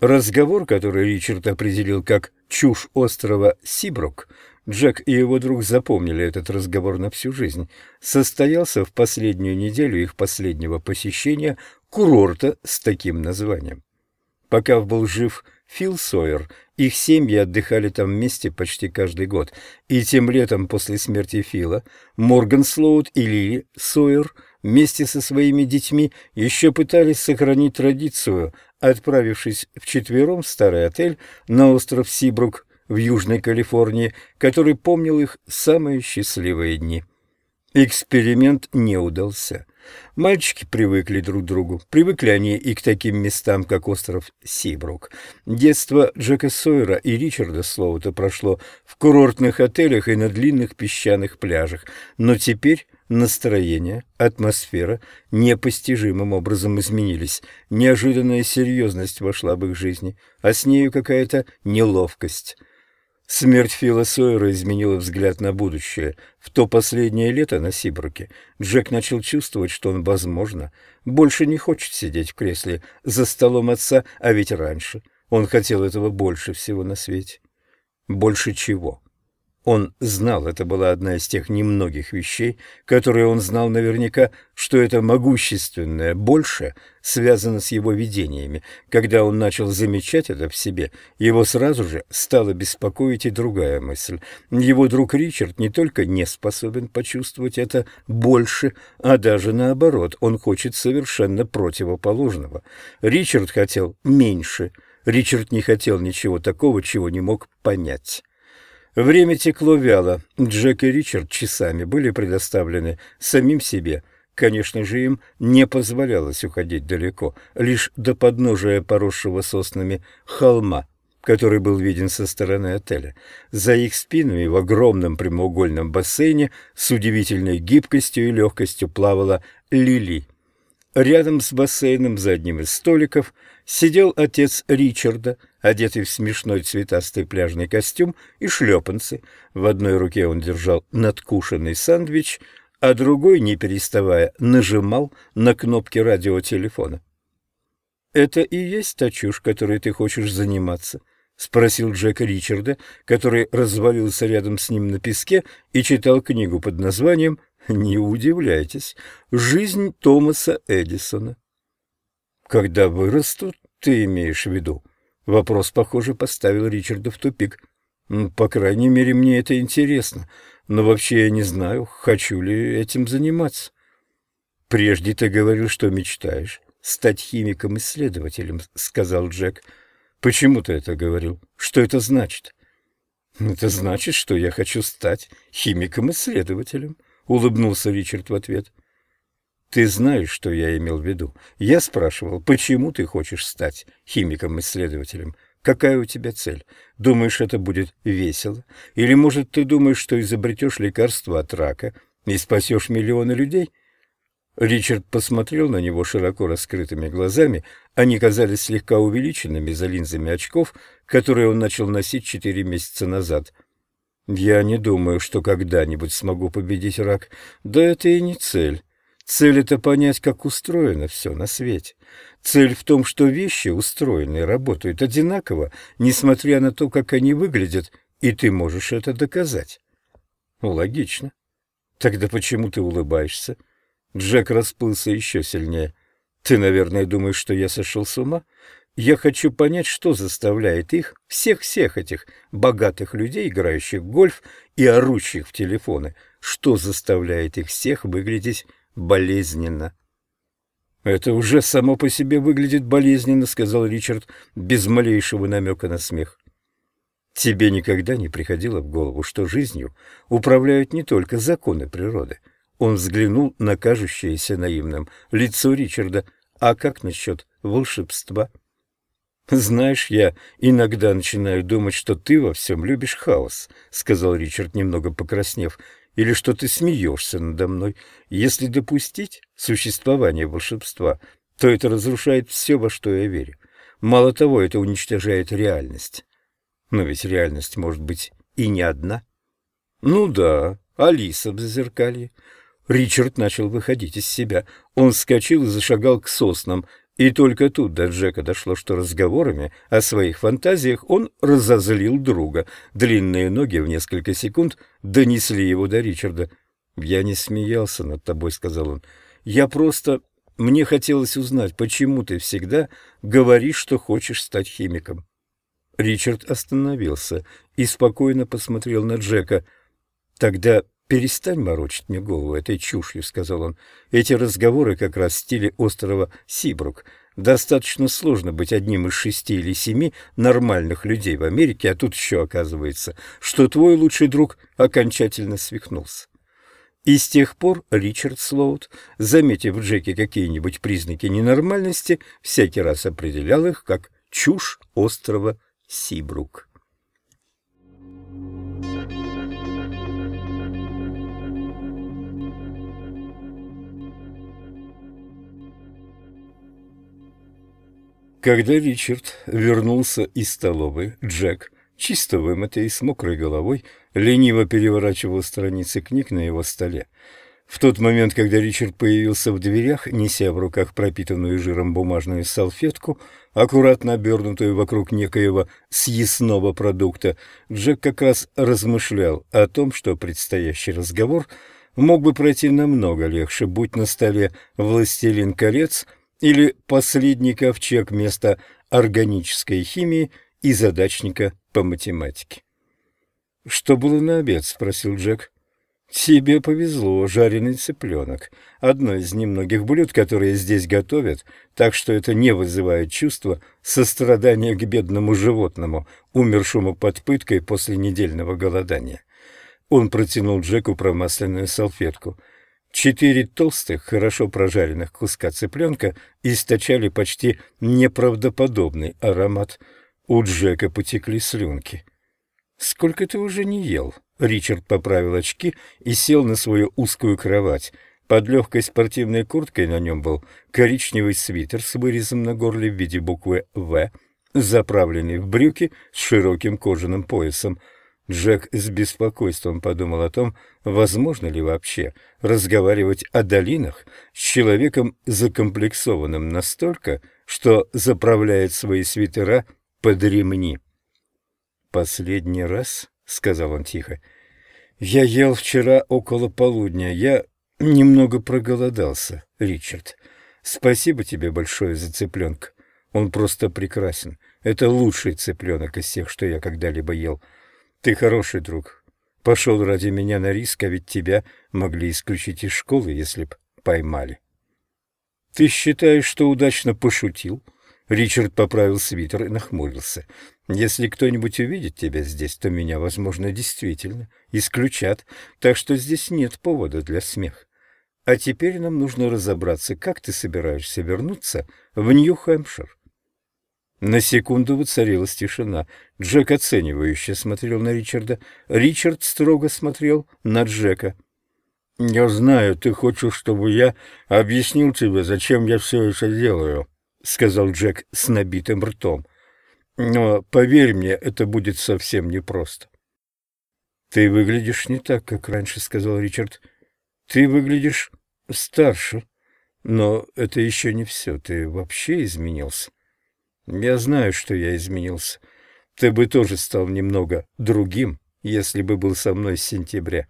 Разговор, который Ричард определил как «чушь острова Сибрук», Джек и его друг запомнили этот разговор на всю жизнь, состоялся в последнюю неделю их последнего посещения курорта с таким названием. Пока был жив Фил Сойер, их семьи отдыхали там вместе почти каждый год, и тем летом после смерти Фила Морган Слоуд и Лили Сойер вместе со своими детьми еще пытались сохранить традицию – отправившись вчетвером в старый отель на остров Сибрук в Южной Калифорнии, который помнил их самые счастливые дни. Эксперимент не удался. Мальчики привыкли друг к другу. Привыкли они и к таким местам, как остров Сибрук. Детство Джека Сойера и Ричарда Слоута прошло в курортных отелях и на длинных песчаных пляжах. Но теперь Настроение, атмосфера непостижимым образом изменились. Неожиданная серьезность вошла в их жизни, а с нею какая-то неловкость. Смерть Фила Сойера изменила взгляд на будущее. В то последнее лето на Сибруке Джек начал чувствовать, что он, возможно, больше не хочет сидеть в кресле за столом отца, а ведь раньше он хотел этого больше всего на свете. Больше чего? Он знал, это была одна из тех немногих вещей, которые он знал наверняка, что это могущественное больше связано с его видениями. Когда он начал замечать это в себе, его сразу же стала беспокоить и другая мысль. Его друг Ричард не только не способен почувствовать это больше, а даже наоборот, он хочет совершенно противоположного. Ричард хотел меньше. Ричард не хотел ничего такого, чего не мог понять. Время текло вяло. Джек и Ричард часами были предоставлены самим себе. Конечно же, им не позволялось уходить далеко, лишь до подножия поросшего соснами холма, который был виден со стороны отеля. За их спинами в огромном прямоугольном бассейне с удивительной гибкостью и легкостью плавала Лили. Рядом с бассейном за одним из столиков сидел отец Ричарда, одетый в смешной цветастый пляжный костюм и шлепанцы. В одной руке он держал надкушенный сэндвич, а другой, не переставая, нажимал на кнопки радиотелефона. «Это и есть та чушь, которой ты хочешь заниматься?» — спросил Джек Ричарда, который развалился рядом с ним на песке и читал книгу под названием «Не удивляйтесь. Жизнь Томаса Эдисона». «Когда вырастут, ты имеешь в виду?» Вопрос, похоже, поставил Ричарда в тупик. «По крайней мере, мне это интересно. Но вообще я не знаю, хочу ли этим заниматься». «Прежде ты говорил, что мечтаешь стать химиком-исследователем», — сказал Джек. «Почему ты это говорил? Что это значит?» «Это значит, что я хочу стать химиком-исследователем», — улыбнулся Ричард в ответ. Ты знаешь, что я имел в виду. Я спрашивал, почему ты хочешь стать химиком-исследователем? Какая у тебя цель? Думаешь, это будет весело? Или, может, ты думаешь, что изобретешь лекарство от рака и спасешь миллионы людей? Ричард посмотрел на него широко раскрытыми глазами. Они казались слегка увеличенными за линзами очков, которые он начал носить четыре месяца назад. «Я не думаю, что когда-нибудь смогу победить рак. Да это и не цель. Цель — это понять, как устроено все на свете. Цель в том, что вещи устроены и работают одинаково, несмотря на то, как они выглядят, и ты можешь это доказать. Ну, логично. Тогда почему ты улыбаешься? Джек расплылся еще сильнее. Ты, наверное, думаешь, что я сошел с ума? Я хочу понять, что заставляет их, всех-всех этих богатых людей, играющих в гольф и орущих в телефоны, что заставляет их всех выглядеть болезненно. «Это уже само по себе выглядит болезненно», — сказал Ричард без малейшего намека на смех. «Тебе никогда не приходило в голову, что жизнью управляют не только законы природы?» Он взглянул на кажущееся наивным лицо Ричарда. «А как насчет волшебства?» «Знаешь, я иногда начинаю думать, что ты во всем любишь хаос», — сказал Ричард, немного покраснев или что ты смеешься надо мной. Если допустить существование волшебства, то это разрушает все, во что я верю. Мало того, это уничтожает реальность. Но ведь реальность может быть и не одна. Ну да, Алиса в зазеркалье. Ричард начал выходить из себя. Он вскочил и зашагал к соснам. И только тут до Джека дошло, что разговорами о своих фантазиях он разозлил друга. Длинные ноги в несколько секунд донесли его до Ричарда. «Я не смеялся над тобой», — сказал он. «Я просто... Мне хотелось узнать, почему ты всегда говоришь, что хочешь стать химиком». Ричард остановился и спокойно посмотрел на Джека. «Тогда «Перестань морочить мне голову этой чушью», — сказал он. «Эти разговоры как раз в стиле острова Сибрук. Достаточно сложно быть одним из шести или семи нормальных людей в Америке, а тут еще оказывается, что твой лучший друг окончательно свихнулся». И с тех пор Ричард Слоут, заметив в Джеке какие-нибудь признаки ненормальности, всякий раз определял их как чушь острова Сибрук. Когда Ричард вернулся из столовой, Джек, чисто вымытый с мокрой головой, лениво переворачивал страницы книг на его столе. В тот момент, когда Ричард появился в дверях, неся в руках пропитанную жиром бумажную салфетку, аккуратно обернутую вокруг некоего съестного продукта, Джек как раз размышлял о том, что предстоящий разговор мог бы пройти намного легче, будь на столе «Властелин колец», или последний ковчег вместо органической химии и задачника по математике. «Что было на обед?» — спросил Джек. «Тебе повезло, жареный цыпленок. Одно из немногих блюд, которые здесь готовят, так что это не вызывает чувства сострадания к бедному животному, умершему под пыткой после недельного голодания». Он протянул Джеку промасленную салфетку — Четыре толстых, хорошо прожаренных куска цыпленка источали почти неправдоподобный аромат. У Джека потекли слюнки. «Сколько ты уже не ел?» Ричард поправил очки и сел на свою узкую кровать. Под легкой спортивной курткой на нем был коричневый свитер с вырезом на горле в виде буквы «В», заправленный в брюки с широким кожаным поясом — Джек с беспокойством подумал о том, возможно ли вообще разговаривать о долинах с человеком закомплексованным настолько, что заправляет свои свитера под ремни. «Последний раз», — сказал он тихо, — «я ел вчера около полудня. Я немного проголодался, Ричард. Спасибо тебе большое за цыпленка. Он просто прекрасен. Это лучший цыпленок из всех, что я когда-либо ел». Ты хороший друг. Пошел ради меня на риск, а ведь тебя могли исключить из школы, если б поймали. Ты считаешь, что удачно пошутил? Ричард поправил свитер и нахмурился. Если кто-нибудь увидит тебя здесь, то меня, возможно, действительно исключат, так что здесь нет повода для смеха. А теперь нам нужно разобраться, как ты собираешься вернуться в Нью-Хэмпшир. На секунду воцарилась тишина. Джек оценивающе смотрел на Ричарда. Ричард строго смотрел на Джека. «Я знаю, ты хочешь, чтобы я объяснил тебе, зачем я все это делаю», — сказал Джек с набитым ртом. «Но, поверь мне, это будет совсем непросто». «Ты выглядишь не так, как раньше», — сказал Ричард. «Ты выглядишь старше, но это еще не все. Ты вообще изменился». Я знаю, что я изменился. Ты бы тоже стал немного другим, если бы был со мной с сентября.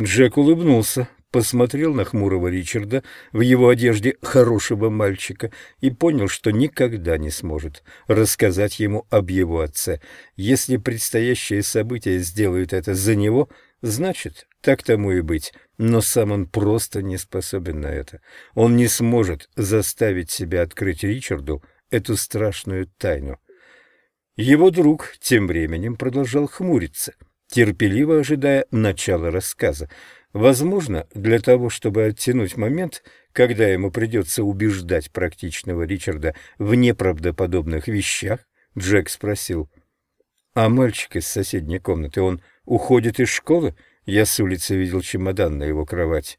Джек улыбнулся, посмотрел на хмурого Ричарда в его одежде хорошего мальчика и понял, что никогда не сможет рассказать ему об его отце. Если предстоящие события сделают это за него, значит, так тому и быть. Но сам он просто не способен на это. Он не сможет заставить себя открыть Ричарду эту страшную тайну. Его друг тем временем продолжал хмуриться, терпеливо ожидая начала рассказа. Возможно, для того, чтобы оттянуть момент, когда ему придется убеждать практичного Ричарда в неправдоподобных вещах, Джек спросил, «А мальчик из соседней комнаты, он уходит из школы? Я с улицы видел чемодан на его кровати».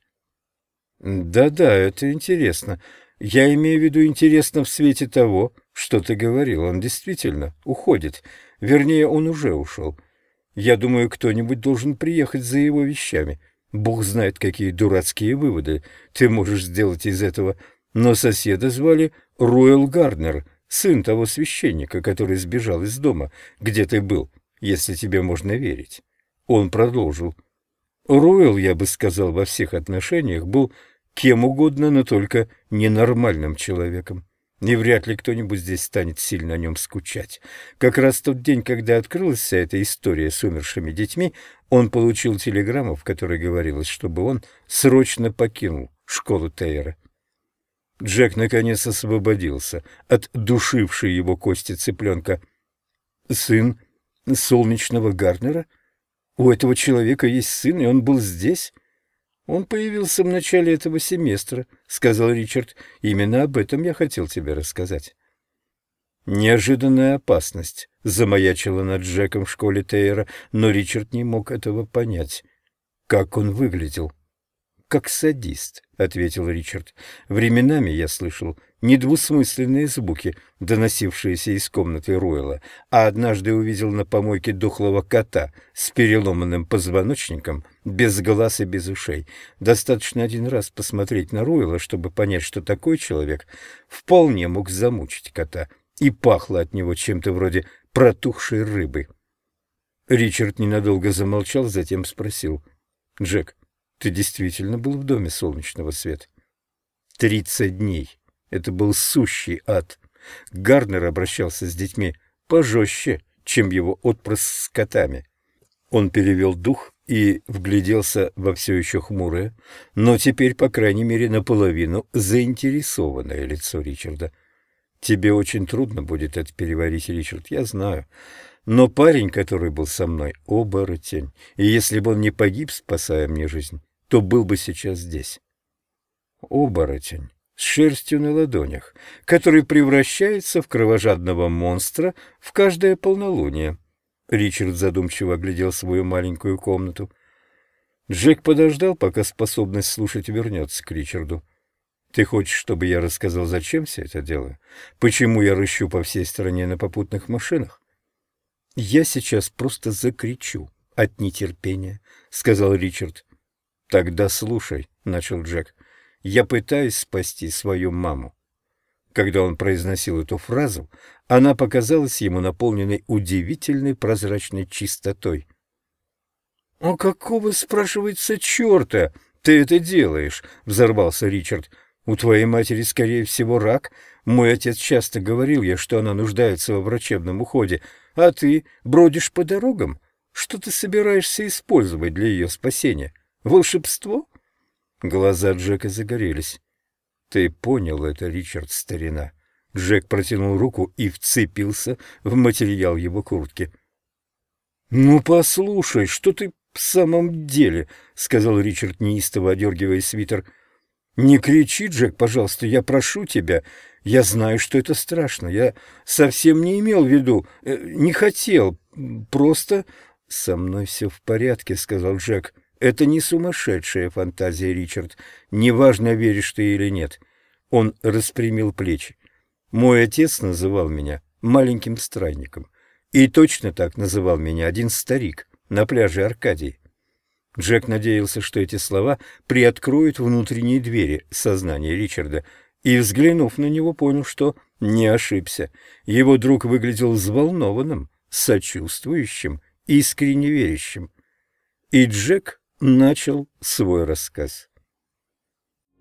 «Да-да, это интересно. Я имею в виду интересно в свете того, что ты говорил. Он действительно уходит. Вернее, он уже ушел. Я думаю, кто-нибудь должен приехать за его вещами. Бог знает, какие дурацкие выводы ты можешь сделать из этого. Но соседа звали Руэл Гарднер, сын того священника, который сбежал из дома, где ты был, если тебе можно верить. Он продолжил. Руэл, я бы сказал, во всех отношениях был кем угодно, но только ненормальным человеком. И вряд ли кто-нибудь здесь станет сильно о нем скучать. Как раз тот день, когда открылась вся эта история с умершими детьми, он получил телеграмму, в которой говорилось, чтобы он срочно покинул школу Тейера. Джек наконец освободился от душившей его кости цыпленка. «Сын солнечного Гарнера? У этого человека есть сын, и он был здесь?» «Он появился в начале этого семестра», — сказал Ричард. «Именно об этом я хотел тебе рассказать». Неожиданная опасность замаячила над Джеком в школе Тейера, но Ричард не мог этого понять. Как он выглядел? «Как садист», — ответил Ричард. «Временами я слышал недвусмысленные звуки, доносившиеся из комнаты Руэлла, а однажды увидел на помойке дохлого кота с переломанным позвоночником, без глаз и без ушей. Достаточно один раз посмотреть на Руэлла, чтобы понять, что такой человек вполне мог замучить кота, и пахло от него чем-то вроде протухшей рыбы. Ричард ненадолго замолчал, затем спросил. «Джек, ты действительно был в доме солнечного света?» «Тридцать дней». Это был сущий ад. Гарнер обращался с детьми пожестче, чем его отпрыск с котами. Он перевел дух и вгляделся во все еще хмурое, но теперь, по крайней мере, наполовину заинтересованное лицо Ричарда. «Тебе очень трудно будет это переварить, Ричард, я знаю. Но парень, который был со мной, — оборотень, и если бы он не погиб, спасая мне жизнь, то был бы сейчас здесь». «Оборотень» с шерстью на ладонях, который превращается в кровожадного монстра в каждое полнолуние. Ричард задумчиво оглядел свою маленькую комнату. Джек подождал, пока способность слушать вернется к Ричарду. «Ты хочешь, чтобы я рассказал, зачем все это делаю? Почему я рыщу по всей стране на попутных машинах?» «Я сейчас просто закричу от нетерпения», — сказал Ричард. «Тогда слушай», — начал Джек. Я пытаюсь спасти свою маму. Когда он произносил эту фразу, она показалась ему наполненной удивительной прозрачной чистотой. — «А какого, спрашивается, черта ты это делаешь?» — взорвался Ричард. «У твоей матери, скорее всего, рак. Мой отец часто говорил ей, что она нуждается во врачебном уходе. А ты бродишь по дорогам? Что ты собираешься использовать для ее спасения? Волшебство?» Глаза Джека загорелись. «Ты понял это, Ричард, старина?» Джек протянул руку и вцепился в материал его куртки. «Ну, послушай, что ты в самом деле?» — сказал Ричард, неистово одергивая свитер. «Не кричи, Джек, пожалуйста, я прошу тебя. Я знаю, что это страшно. Я совсем не имел в виду, э, не хотел. Просто...» «Со мной все в порядке», — сказал Джек. Это не сумасшедшая фантазия, Ричард. Неважно, веришь ты или нет. Он распрямил плечи. Мой отец называл меня маленьким странником. И точно так называл меня один старик на пляже Аркадии. Джек надеялся, что эти слова приоткроют внутренние двери сознания Ричарда, и, взглянув на него, понял, что не ошибся. Его друг выглядел взволнованным, сочувствующим, искренне верящим. И Джек начал свой рассказ.